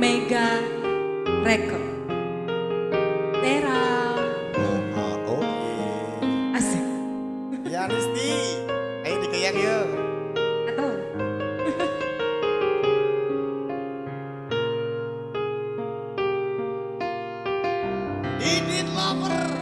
Mega Record. Tera. Oh, Asik. Ya Risti, ayo dikeyak yuk. Atau. Ini lover.